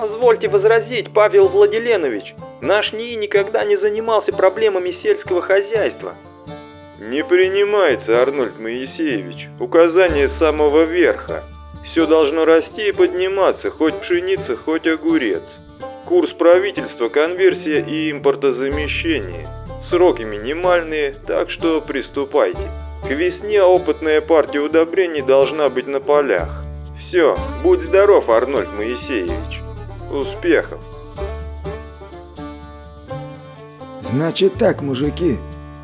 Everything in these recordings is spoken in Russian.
Позвольте возразить, Павел Владиленович, наш НИИ никогда не занимался проблемами сельского хозяйства. Не принимается, Арнольд Моисеевич, указание самого верха. Все должно расти и подниматься, хоть пшеница, хоть огурец. Курс правительства, конверсия и импортозамещение. Сроки минимальные, так что приступайте. К весне опытная партия удобрений должна быть на полях. Все, будь здоров, Арнольд Моисеевич. Успехов! Значит так, мужики.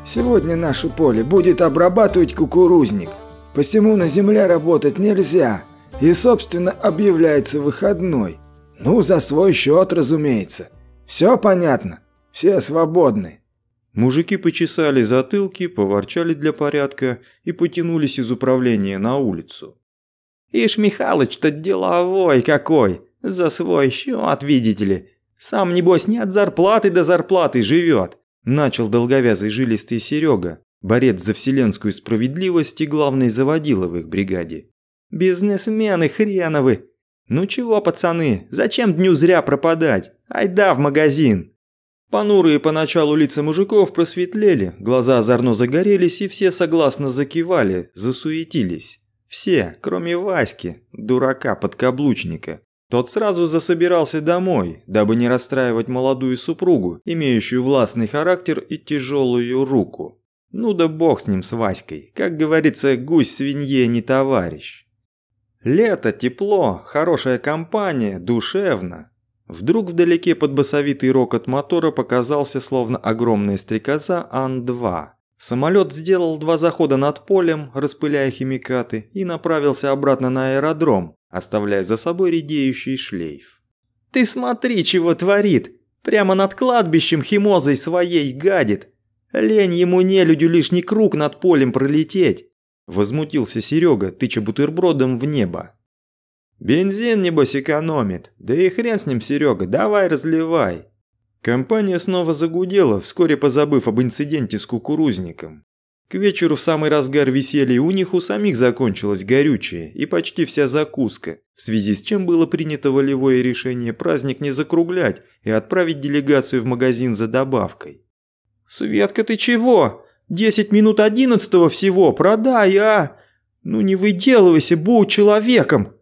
Сегодня наше поле будет обрабатывать кукурузник. Посему на земле работать нельзя. И, собственно, объявляется выходной. Ну, за свой счет, разумеется. Все понятно. Все свободны. Мужики почесали затылки, поворчали для порядка и потянулись из управления на улицу. «Ишь, Михалыч-то деловой какой! За свой счет, видите ли! Сам, небось, не от зарплаты до зарплаты живет!» Начал долговязый жилистый Серега, борец за вселенскую справедливость и главный заводила в их бригаде. «Бизнесмены хреновы! Ну чего, пацаны, зачем дню зря пропадать? Айда в магазин!» Понурые поначалу лица мужиков просветлели, глаза озорно загорелись и все согласно закивали, засуетились. Все, кроме Васьки, дурака-подкаблучника. Тот сразу засобирался домой, дабы не расстраивать молодую супругу, имеющую властный характер и тяжелую руку. Ну да бог с ним, с Васькой. Как говорится, гусь свинье не товарищ. Лето, тепло, хорошая компания, душевно. Вдруг вдалеке под басовитый рокот мотора показался словно огромная стрекоза Ан-2. Самолет сделал два захода над полем, распыляя химикаты, и направился обратно на аэродром, оставляя за собой редеющий шлейф. «Ты смотри, чего творит! Прямо над кладбищем химозой своей гадит! Лень ему нелюдю лишний круг над полем пролететь!» Возмутился Серега, тыча бутербродом в небо. Бензин, небось, экономит. Да и хрен с ним, Серега, давай разливай. Компания снова загудела, вскоре позабыв об инциденте с кукурузником. К вечеру в самый разгар веселья у них у самих закончилось горючее и почти вся закуска, в связи с чем было принято волевое решение праздник не закруглять и отправить делегацию в магазин за добавкой. «Светка, ты чего? Десять минут одиннадцатого всего, продай, а! Ну не выделывайся, будь человеком!»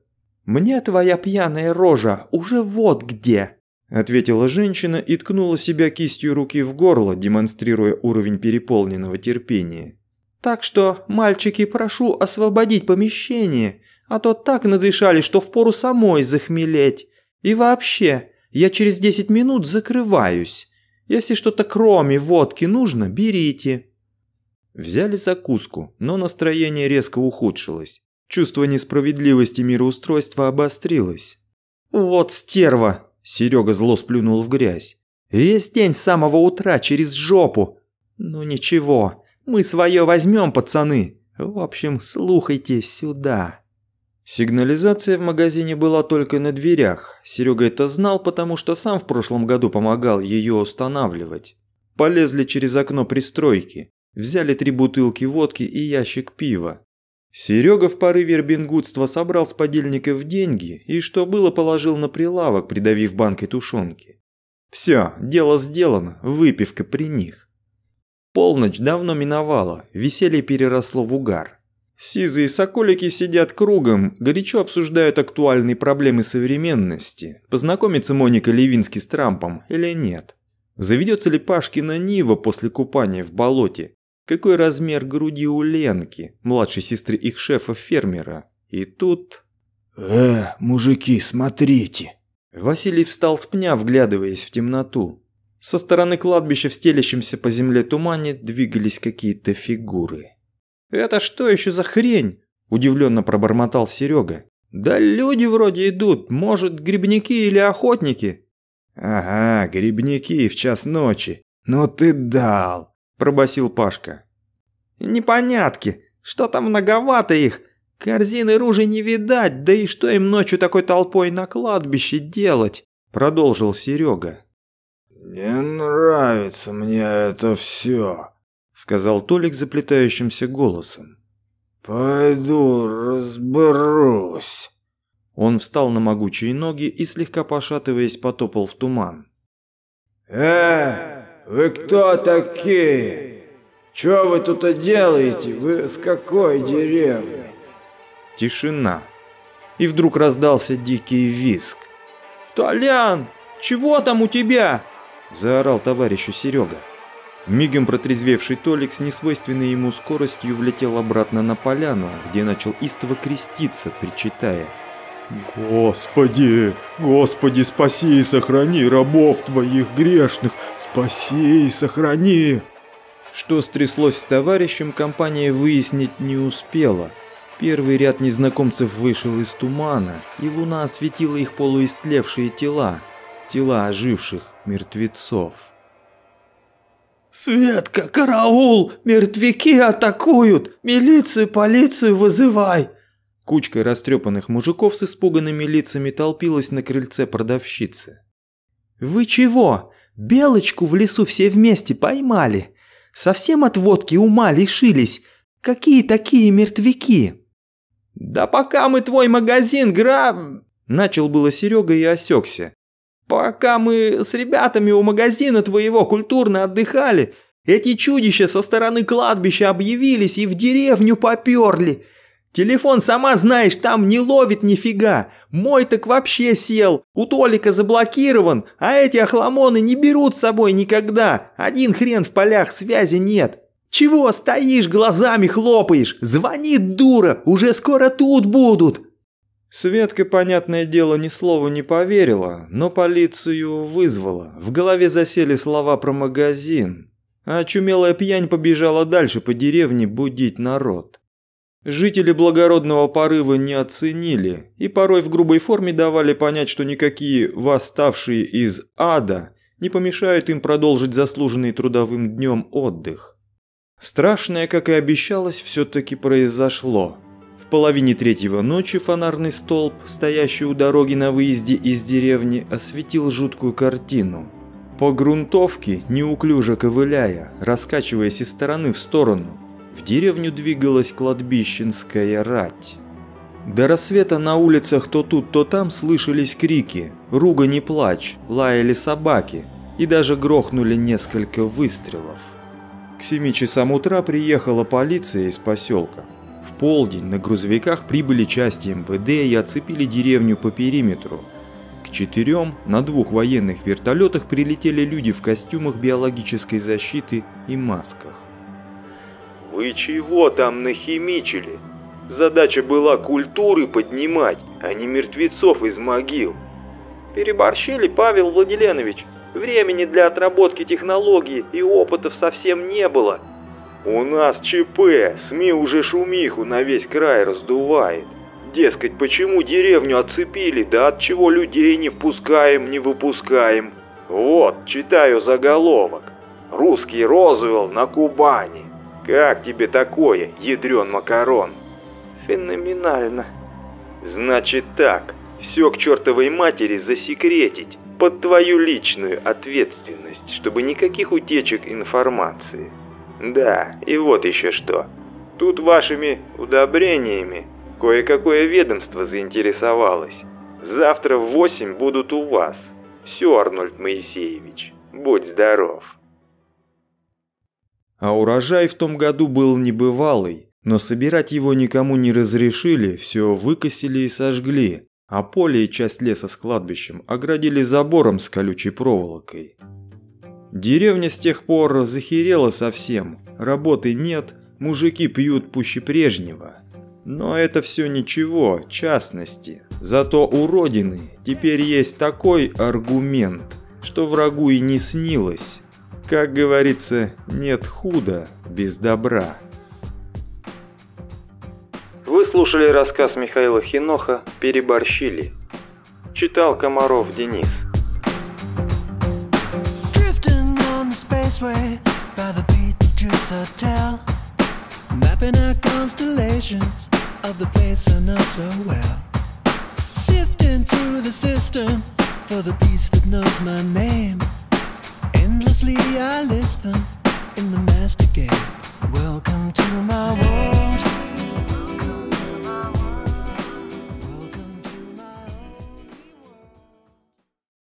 «Мне твоя пьяная рожа уже вот где!» Ответила женщина и ткнула себя кистью руки в горло, демонстрируя уровень переполненного терпения. «Так что, мальчики, прошу освободить помещение, а то так надышали, что впору самой захмелеть. И вообще, я через 10 минут закрываюсь. Если что-то кроме водки нужно, берите». Взяли закуску, но настроение резко ухудшилось. Чувство несправедливости мироустройства обострилось. «Вот стерва!» – Серега зло сплюнул в грязь. «Весь день с самого утра через жопу! Ну ничего, мы свое возьмем, пацаны! В общем, слухайте сюда!» Сигнализация в магазине была только на дверях. Серега это знал, потому что сам в прошлом году помогал ее устанавливать. Полезли через окно пристройки. Взяли три бутылки водки и ящик пива. Серега в порыве рбингутства собрал с подельников деньги и, что было, положил на прилавок, придавив банкой тушенки. Все, дело сделано, выпивка при них. Полночь давно миновала, веселье переросло в угар. Сизые соколики сидят кругом, горячо обсуждают актуальные проблемы современности. Познакомится Моника Левински с Трампом или нет? Заведется ли Пашкина Нива после купания в болоте? Какой размер груди у Ленки, младшей сестры их шефа-фермера. И тут... «Э, мужики, смотрите!» Василий встал с пня, вглядываясь в темноту. Со стороны кладбища в стелящемся по земле тумане двигались какие-то фигуры. «Это что еще за хрень?» – удивленно пробормотал Серега. «Да люди вроде идут, может, грибники или охотники?» «Ага, грибники в час ночи. Ну ты дал!» Пробасил Пашка. «Непонятки. Что там многовато их? Корзины ружей не видать, да и что им ночью такой толпой на кладбище делать?» Продолжил Серега. «Не нравится мне это все», — сказал Толик заплетающимся голосом. «Пойду разберусь». Он встал на могучие ноги и, слегка пошатываясь, потопал в туман. «Э, вы кто такие? Что вы тут делаете? Вы с какой деревни?» Тишина. И вдруг раздался дикий визг. «Толян, чего там у тебя?» Заорал товарищу Серега. Мигом протрезвевший Толик с несвойственной ему скоростью влетел обратно на поляну, где начал истово креститься, причитая. «Господи, Господи, спаси и сохрани рабов твоих грешных, спаси и сохрани!» Что стряслось с товарищем, компания выяснить не успела. Первый ряд незнакомцев вышел из тумана, и луна осветила их полуистлевшие тела, тела оживших мертвецов. «Светка, караул! Мертвяки атакуют! Милицию, полицию вызывай!» Кучка растрепанных мужиков с испуганными лицами толпилась на крыльце продавщицы. «Вы чего? Белочку в лесу все вместе поймали? Совсем от водки ума лишились? Какие такие мертвяки?» «Да пока мы твой магазин граб...» Начал было Серега и осекся. «Пока мы с ребятами у магазина твоего культурно отдыхали, эти чудища со стороны кладбища объявились и в деревню поперли. Телефон, сама знаешь, там не ловит нифига. Мой так вообще сел. У Толика заблокирован, а эти охламоны не берут с собой никогда. Один хрен в полях связи нет. Чего стоишь, глазами хлопаешь? Звони, дура, уже скоро тут будут. Светка, понятное дело, ни слову не поверила, но полицию вызвала. В голове засели слова про магазин. А очумелая пьянь побежала дальше по деревне будить народ. Жители благородного порыва не оценили и порой в грубой форме давали понять, что никакие восставшие из ада не помешают им продолжить заслуженный трудовым днем отдых. Страшное, как и обещалось, все-таки произошло. В половине третьего ночи фонарный столб, стоящий у дороги на выезде из деревни, осветил жуткую картину. По грунтовке, неуклюже ковыляя, раскачиваясь из стороны в сторону, в деревню двигалась кладбищенская рать. До рассвета на улицах то тут, то там слышались крики, ругань и плач, лаяли собаки и даже грохнули несколько выстрелов. К 7 часам утра приехала полиция из поселка. В полдень на грузовиках прибыли части МВД и оцепили деревню по периметру. К четырем на двух военных вертолетах прилетели люди в костюмах биологической защиты и масках. Вы чего там нахимичили? Задача была культуры поднимать, а не мертвецов из могил. Переборщили, Павел Владиленович. Времени для отработки технологий и опытов совсем не было. У нас ЧП, СМИ уже шумиху на весь край раздувает. Дескать, почему деревню отцепили, да от чего людей не впускаем, не выпускаем. Вот, читаю заголовок. Русский Розуэлл на Кубани. Как тебе такое, ядрен макарон? Феноменально. Значит так, все к чертовой матери засекретить, под твою личную ответственность, чтобы никаких утечек информации. Да, и вот еще что. Тут вашими удобрениями кое-какое ведомство заинтересовалось. Завтра в восемь будут у вас. Все, Арнольд Моисеевич, будь здоров. А урожай в том году был небывалый, но собирать его никому не разрешили, все выкосили и сожгли, а поле и часть леса с кладбищем оградили забором с колючей проволокой. Деревня с тех пор захерела совсем, работы нет, мужики пьют пуще прежнего. Но это все ничего, частности. Зато у Родины теперь есть такой аргумент, что врагу и не снилось. Как говорится, нет худа без добра. Вы слушали рассказ Михаила Хиноха «Переборщили». Читал Комаров Денис. Spaceway by the Beetlejuice Hotel. Mapping out constellations of the place I know so well. Sifting through the system for the piece that knows my name. Endlessly I list them in the master game Welcome to my world.